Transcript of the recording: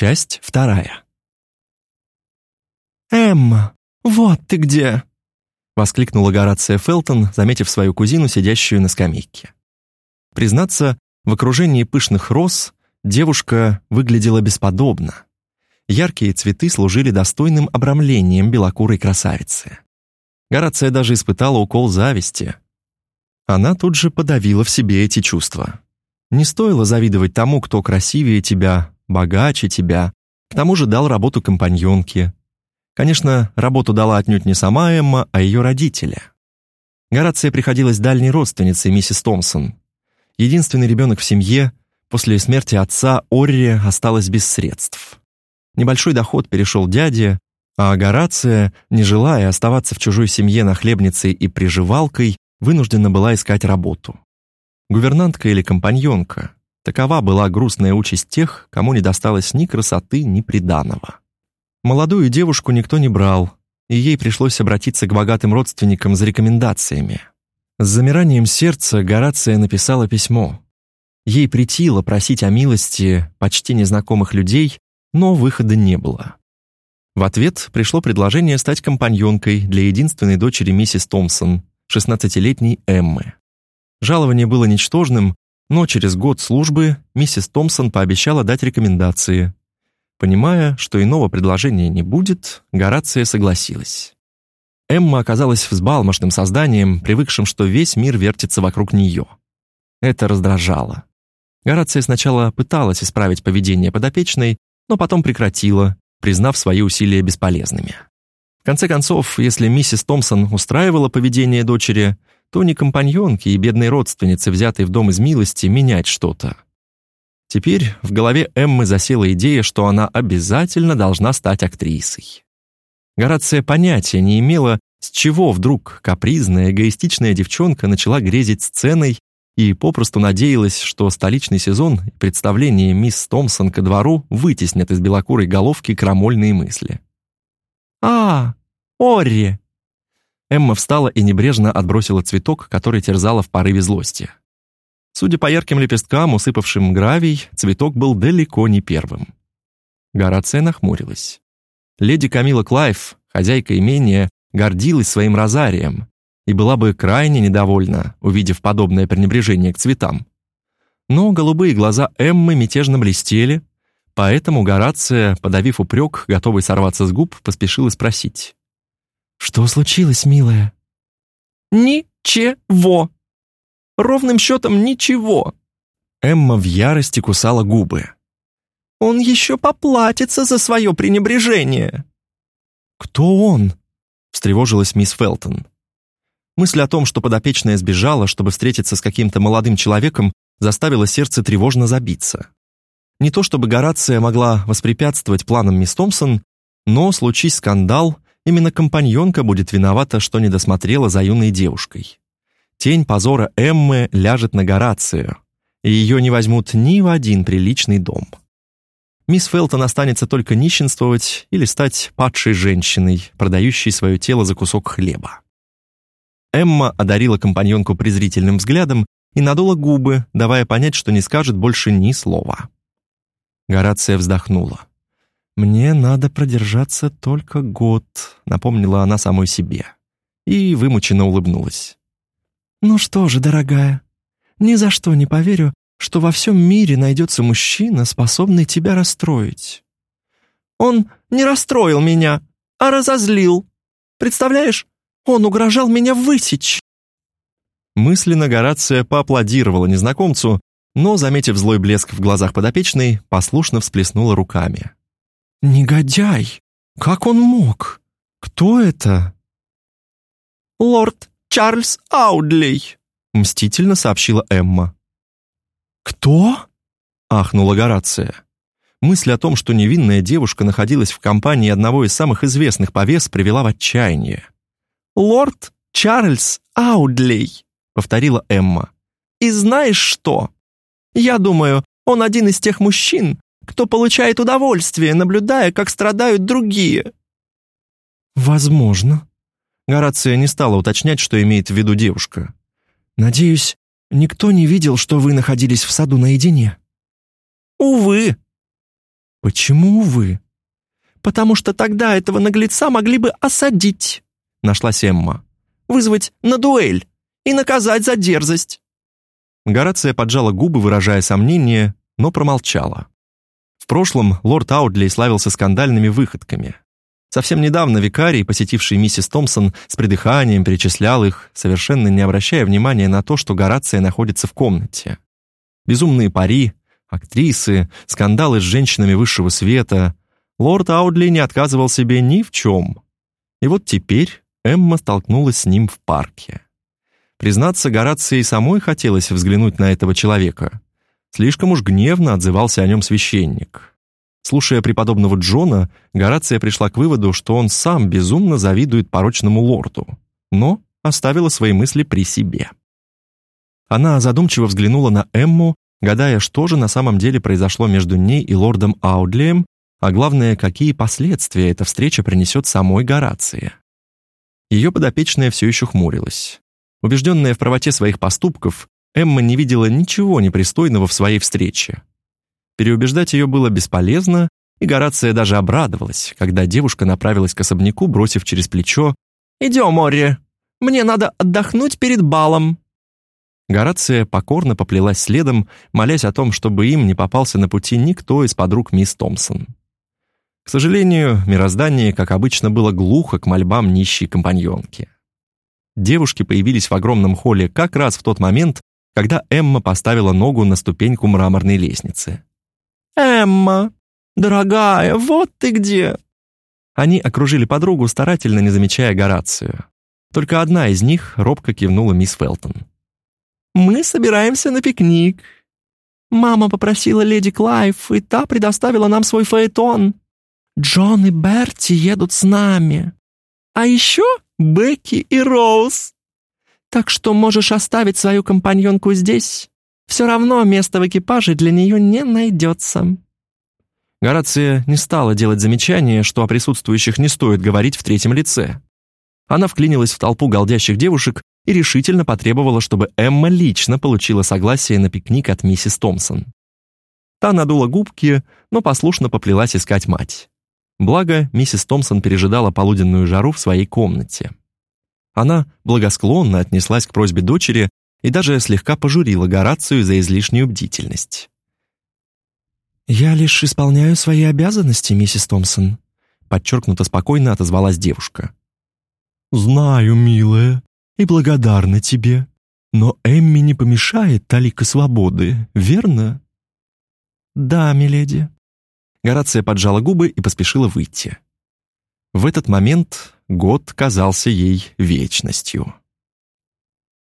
Часть вторая. «Эмма, вот ты где!» — воскликнула Горация Фелтон, заметив свою кузину, сидящую на скамейке. Признаться, в окружении пышных роз девушка выглядела бесподобно. Яркие цветы служили достойным обрамлением белокурой красавицы. Горация даже испытала укол зависти. Она тут же подавила в себе эти чувства. Не стоило завидовать тому, кто красивее тебя, богаче тебя, к тому же дал работу компаньонке. Конечно, работу дала отнюдь не сама Эмма, а ее родители. Горация приходилась дальней родственницей миссис Томпсон. Единственный ребенок в семье, после смерти отца Орри осталась без средств. Небольшой доход перешел дяде, а Горация, не желая оставаться в чужой семье нахлебницей и приживалкой, вынуждена была искать работу. Гувернантка или компаньонка — такова была грустная участь тех, кому не досталось ни красоты, ни приданого. Молодую девушку никто не брал, и ей пришлось обратиться к богатым родственникам за рекомендациями. С замиранием сердца Горация написала письмо. Ей притило просить о милости почти незнакомых людей, но выхода не было. В ответ пришло предложение стать компаньонкой для единственной дочери миссис Томпсон, 16-летней Эммы. Жалование было ничтожным, но через год службы миссис Томпсон пообещала дать рекомендации. Понимая, что иного предложения не будет, Горация согласилась. Эмма оказалась взбалмошным созданием, привыкшим, что весь мир вертится вокруг нее. Это раздражало. Горация сначала пыталась исправить поведение подопечной, но потом прекратила, признав свои усилия бесполезными. В конце концов, если миссис Томпсон устраивала поведение дочери, то не компаньонки и бедной родственницы, взятой в дом из милости, менять что-то. Теперь в голове Эммы засела идея, что она обязательно должна стать актрисой. Горация понятия не имела, с чего вдруг капризная, эгоистичная девчонка начала грезить сценой и попросту надеялась, что столичный сезон и представление мисс Томпсон ко двору вытеснят из белокурой головки крамольные мысли. «А, Орри!» Эмма встала и небрежно отбросила цветок, который терзала в порыве злости. Судя по ярким лепесткам, усыпавшим гравий, цветок был далеко не первым. Горация нахмурилась. Леди Камила Клайв, хозяйка имения, гордилась своим розарием и была бы крайне недовольна, увидев подобное пренебрежение к цветам. Но голубые глаза Эммы мятежно блестели, поэтому Горация, подавив упрек, готовый сорваться с губ, поспешила спросить. «Что случилось, милая?» «Ничего. Ровным счетом ничего». Эмма в ярости кусала губы. «Он еще поплатится за свое пренебрежение». «Кто он?» — встревожилась мисс Фелтон. Мысль о том, что подопечная сбежала, чтобы встретиться с каким-то молодым человеком, заставила сердце тревожно забиться. Не то чтобы Горация могла воспрепятствовать планам мисс Томпсон, но, случись скандал, Именно компаньонка будет виновата, что не досмотрела за юной девушкой. Тень позора Эммы ляжет на Горацию, и ее не возьмут ни в один приличный дом. Мисс Фелтон останется только нищенствовать или стать падшей женщиной, продающей свое тело за кусок хлеба. Эмма одарила компаньонку презрительным взглядом и надула губы, давая понять, что не скажет больше ни слова. Горация вздохнула. «Мне надо продержаться только год», — напомнила она самой себе. И вымученно улыбнулась. «Ну что же, дорогая, ни за что не поверю, что во всем мире найдется мужчина, способный тебя расстроить». «Он не расстроил меня, а разозлил. Представляешь, он угрожал меня высечь». Мысленно Горация поаплодировала незнакомцу, но, заметив злой блеск в глазах подопечной, послушно всплеснула руками. «Негодяй! Как он мог? Кто это?» «Лорд Чарльз Аудлей», — мстительно сообщила Эмма. «Кто?» — ахнула Горация. Мысль о том, что невинная девушка находилась в компании одного из самых известных повес, привела в отчаяние. «Лорд Чарльз Аудлей», — повторила Эмма. «И знаешь что? Я думаю, он один из тех мужчин, кто получает удовольствие, наблюдая, как страдают другие». «Возможно». Горация не стала уточнять, что имеет в виду девушка. «Надеюсь, никто не видел, что вы находились в саду наедине?» «Увы». Почему вы? Потому что тогда этого наглеца могли бы осадить, нашлась Эмма. Вызвать на дуэль и наказать за дерзость. Горация поджала губы, выражая сомнение, но промолчала. Прошлом лорд Аудли славился скандальными выходками. Совсем недавно викарий, посетивший миссис Томпсон, с придыханием перечислял их, совершенно не обращая внимания на то, что Горация находится в комнате. Безумные пари, актрисы, скандалы с женщинами высшего света. Лорд Аудли не отказывал себе ни в чем. И вот теперь Эмма столкнулась с ним в парке. Признаться, Горации самой хотелось взглянуть на этого человека. Слишком уж гневно отзывался о нем священник. Слушая преподобного Джона, Горация пришла к выводу, что он сам безумно завидует порочному лорду, но оставила свои мысли при себе. Она задумчиво взглянула на Эмму, гадая, что же на самом деле произошло между ней и лордом Аудлием, а главное, какие последствия эта встреча принесет самой Горации. Ее подопечная все еще хмурилась. Убежденная в правоте своих поступков, Эмма не видела ничего непристойного в своей встрече. Переубеждать ее было бесполезно, и Горация даже обрадовалась, когда девушка направилась к особняку, бросив через плечо «Идем, Морри, мне надо отдохнуть перед балом». Горация покорно поплелась следом, молясь о том, чтобы им не попался на пути никто из подруг мисс Томпсон. К сожалению, мироздание, как обычно, было глухо к мольбам нищей компаньонки. Девушки появились в огромном холле как раз в тот момент, когда Эмма поставила ногу на ступеньку мраморной лестницы. «Эмма, дорогая, вот ты где!» Они окружили подругу, старательно не замечая Горацию. Только одна из них робко кивнула мисс Фелтон. «Мы собираемся на пикник. Мама попросила леди Клайв, и та предоставила нам свой фаэтон. Джон и Берти едут с нами. А еще Бекки и Роуз. Так что можешь оставить свою компаньонку здесь. Все равно места в экипаже для нее не найдется». Горация не стала делать замечания, что о присутствующих не стоит говорить в третьем лице. Она вклинилась в толпу голдящих девушек и решительно потребовала, чтобы Эмма лично получила согласие на пикник от миссис Томпсон. Та надула губки, но послушно поплелась искать мать. Благо, миссис Томпсон пережидала полуденную жару в своей комнате. Она благосклонно отнеслась к просьбе дочери и даже слегка пожурила Горацию за излишнюю бдительность. «Я лишь исполняю свои обязанности, миссис Томпсон», подчеркнуто спокойно отозвалась девушка. «Знаю, милая, и благодарна тебе. Но Эмми не помешает талика свободы, верно?» «Да, миледи», Горация поджала губы и поспешила выйти. В этот момент год казался ей вечностью.